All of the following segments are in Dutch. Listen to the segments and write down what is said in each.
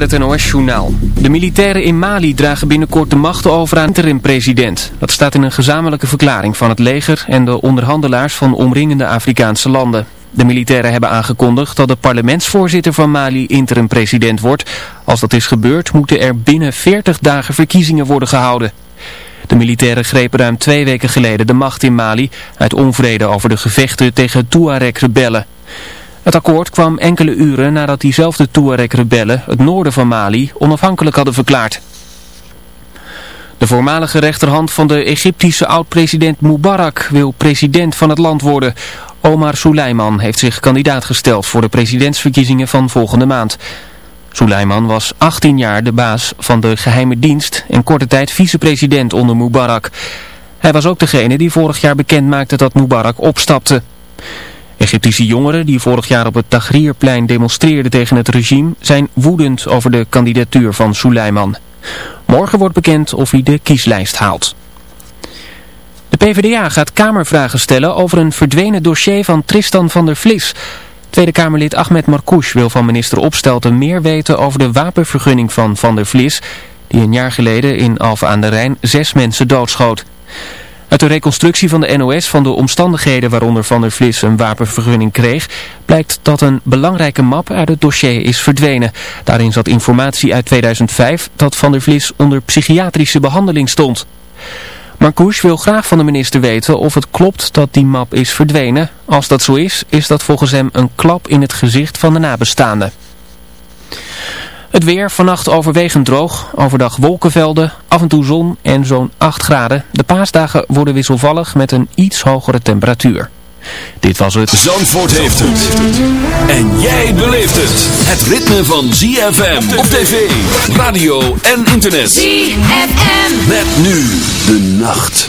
met het NOS-journaal. De militairen in Mali dragen binnenkort de macht over aan interim-president. Dat staat in een gezamenlijke verklaring van het leger en de onderhandelaars van omringende Afrikaanse landen. De militairen hebben aangekondigd dat de parlementsvoorzitter van Mali interim-president wordt. Als dat is gebeurd moeten er binnen 40 dagen verkiezingen worden gehouden. De militairen grepen ruim twee weken geleden de macht in Mali uit onvrede over de gevechten tegen Tuareg-rebellen. Het akkoord kwam enkele uren nadat diezelfde Tuareg-rebellen het noorden van Mali onafhankelijk hadden verklaard. De voormalige rechterhand van de Egyptische oud-president Mubarak wil president van het land worden. Omar Suleiman heeft zich kandidaat gesteld voor de presidentsverkiezingen van volgende maand. Suleiman was 18 jaar de baas van de geheime dienst en korte tijd vicepresident onder Mubarak. Hij was ook degene die vorig jaar bekend maakte dat Mubarak opstapte. Egyptische jongeren die vorig jaar op het Tahrirplein demonstreerden tegen het regime zijn woedend over de kandidatuur van Suleiman. Morgen wordt bekend of hij de kieslijst haalt. De PvdA gaat Kamervragen stellen over een verdwenen dossier van Tristan van der Vlis. Tweede Kamerlid Ahmed Marcouch wil van minister Opstelten meer weten over de wapenvergunning van Van der Vlis... die een jaar geleden in Alphen aan de Rijn zes mensen doodschoot. Uit de reconstructie van de NOS van de omstandigheden waaronder Van der Vlis een wapenvergunning kreeg, blijkt dat een belangrijke map uit het dossier is verdwenen. Daarin zat informatie uit 2005 dat Van der Vlis onder psychiatrische behandeling stond. Marcouch wil graag van de minister weten of het klopt dat die map is verdwenen. Als dat zo is, is dat volgens hem een klap in het gezicht van de nabestaanden. Het weer vannacht overwegend droog, overdag wolkenvelden, af en toe zon en zo'n 8 graden. De paasdagen worden wisselvallig met een iets hogere temperatuur. Dit was het. Zandvoort heeft het. En jij beleeft het. Het ritme van ZFM op tv, radio en internet. ZFM. Met nu de nacht.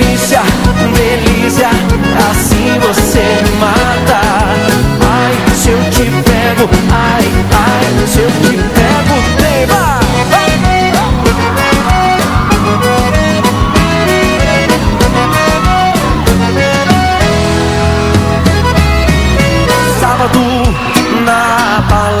delícia, delícia, assim você me mata. Ai, se eu te pego, ai, ai, se eu te pego, tema. Sábado na balada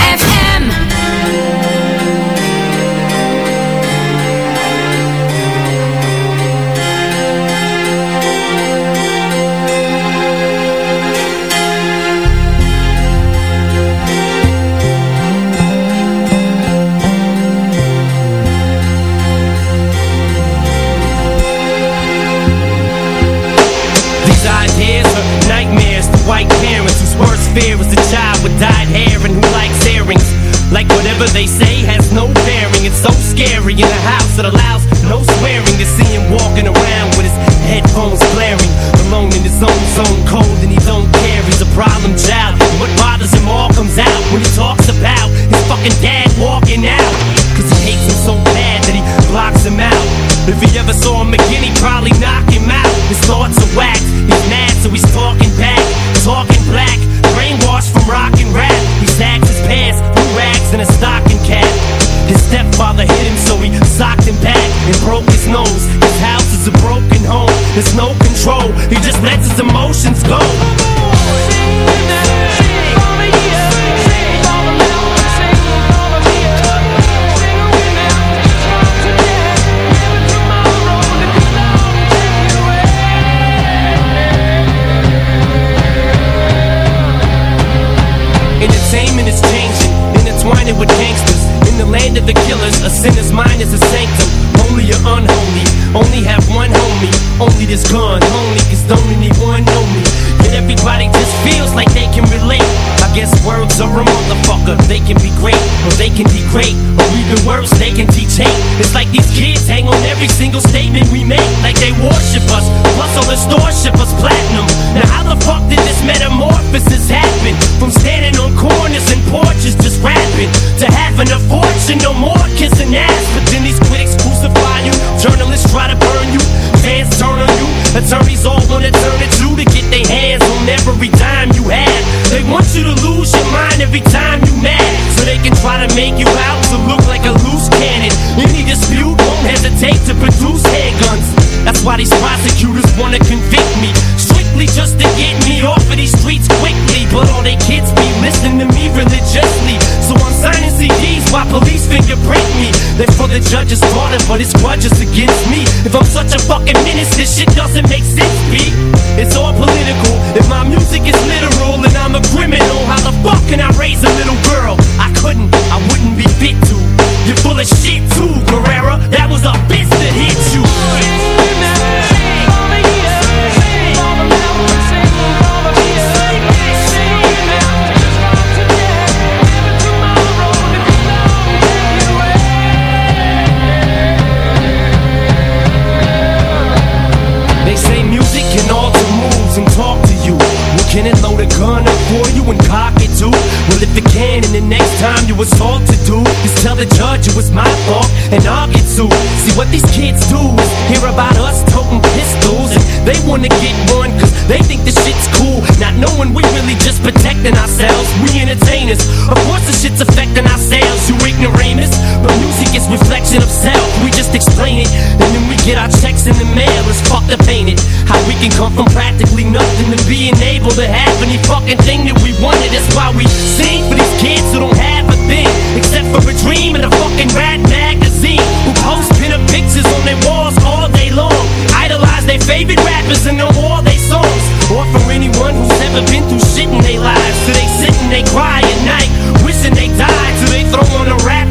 Well, if it can, and the next time you assault to do, is tell the judge it was my fault, and I'll get sued. See what these kids do is hear about us toting pistols, and they wanna get one, cause they think the shit's cool. Not knowing we really just protecting ourselves, we entertainers. Of course the shit's affecting ourselves, you ignoramus. But music is reflection of self, we just explain it, and then we get our checks in the mail, it's fucked up, ain't it? How we can come from practically nothing to being able to have any fucking thing that we wanted. That's why we sing for these kids who don't have a thing, except for a dream and a fucking rat magazine. Who post pin-up pictures on their walls all day long, idolize their favorite rappers and know all their songs. Or for anyone who's never been through shit in their lives, so they sit and they cry at night, wishing they died. So they throw on a rap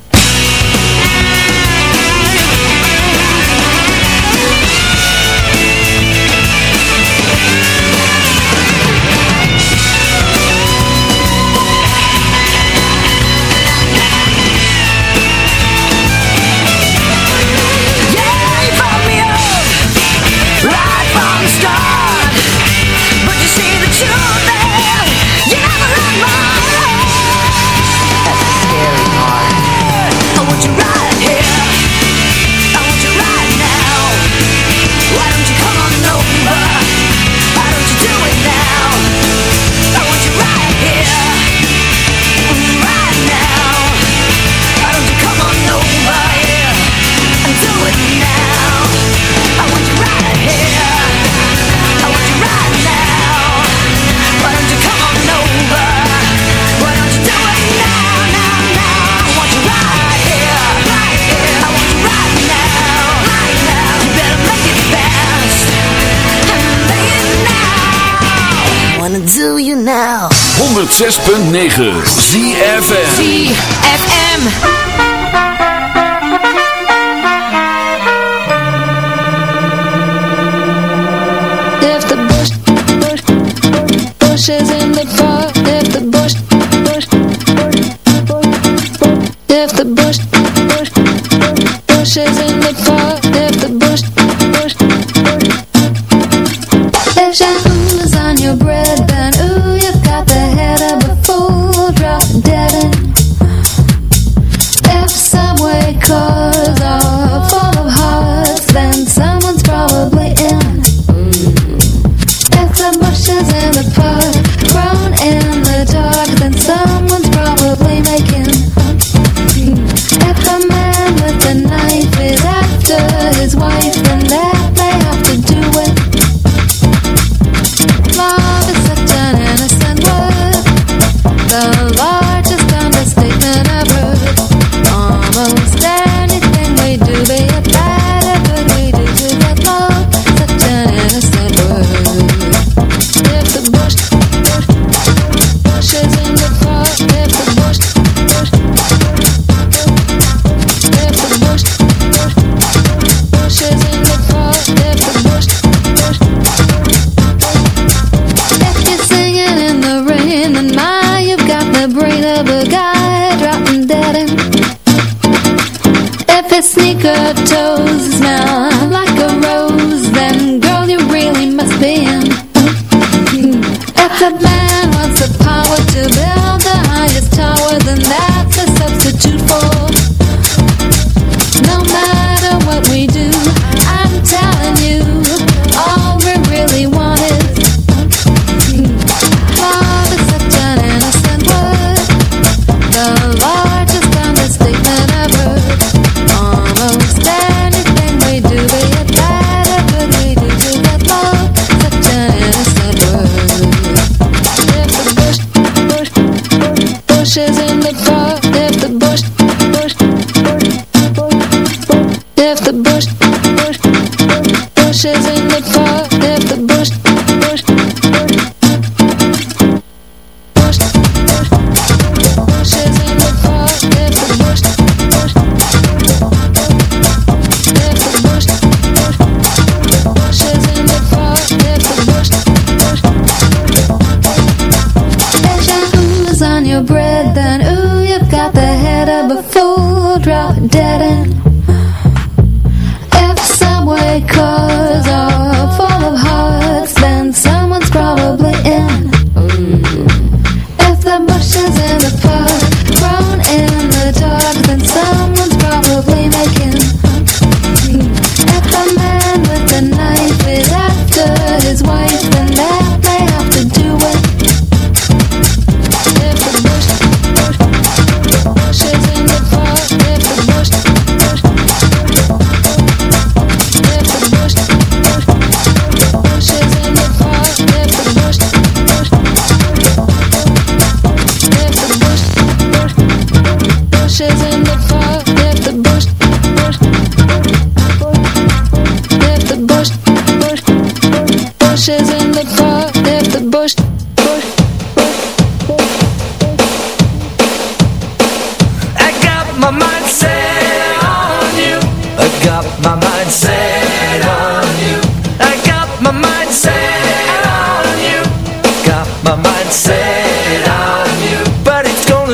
106.9 ZFM ZFM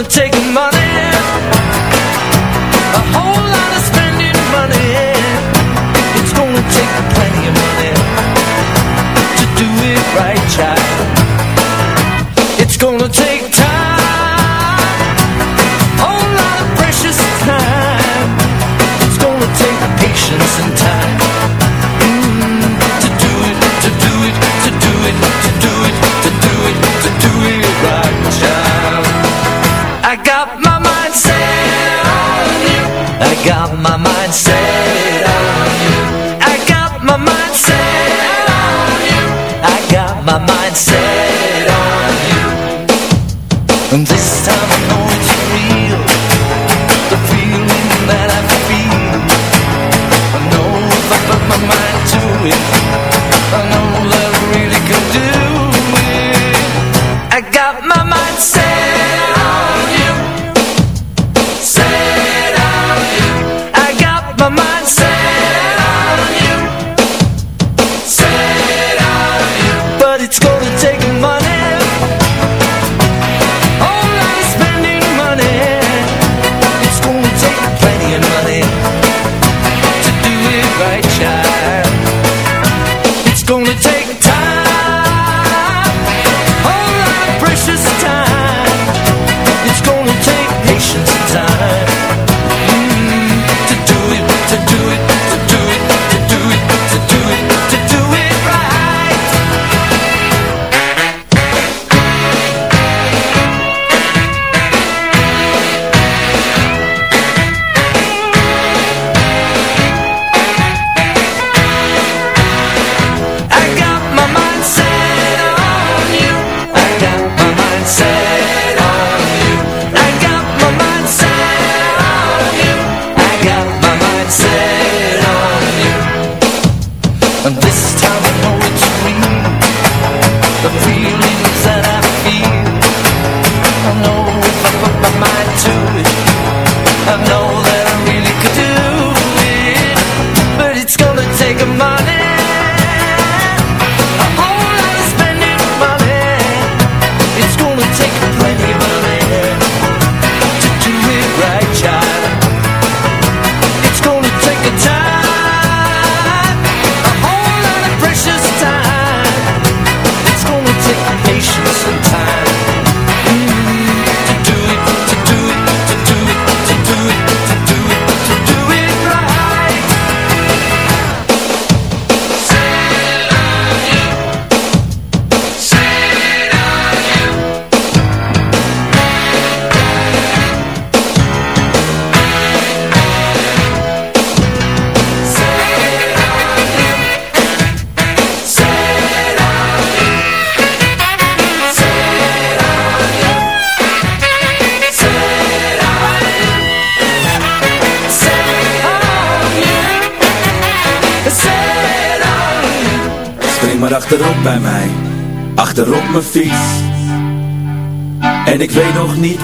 take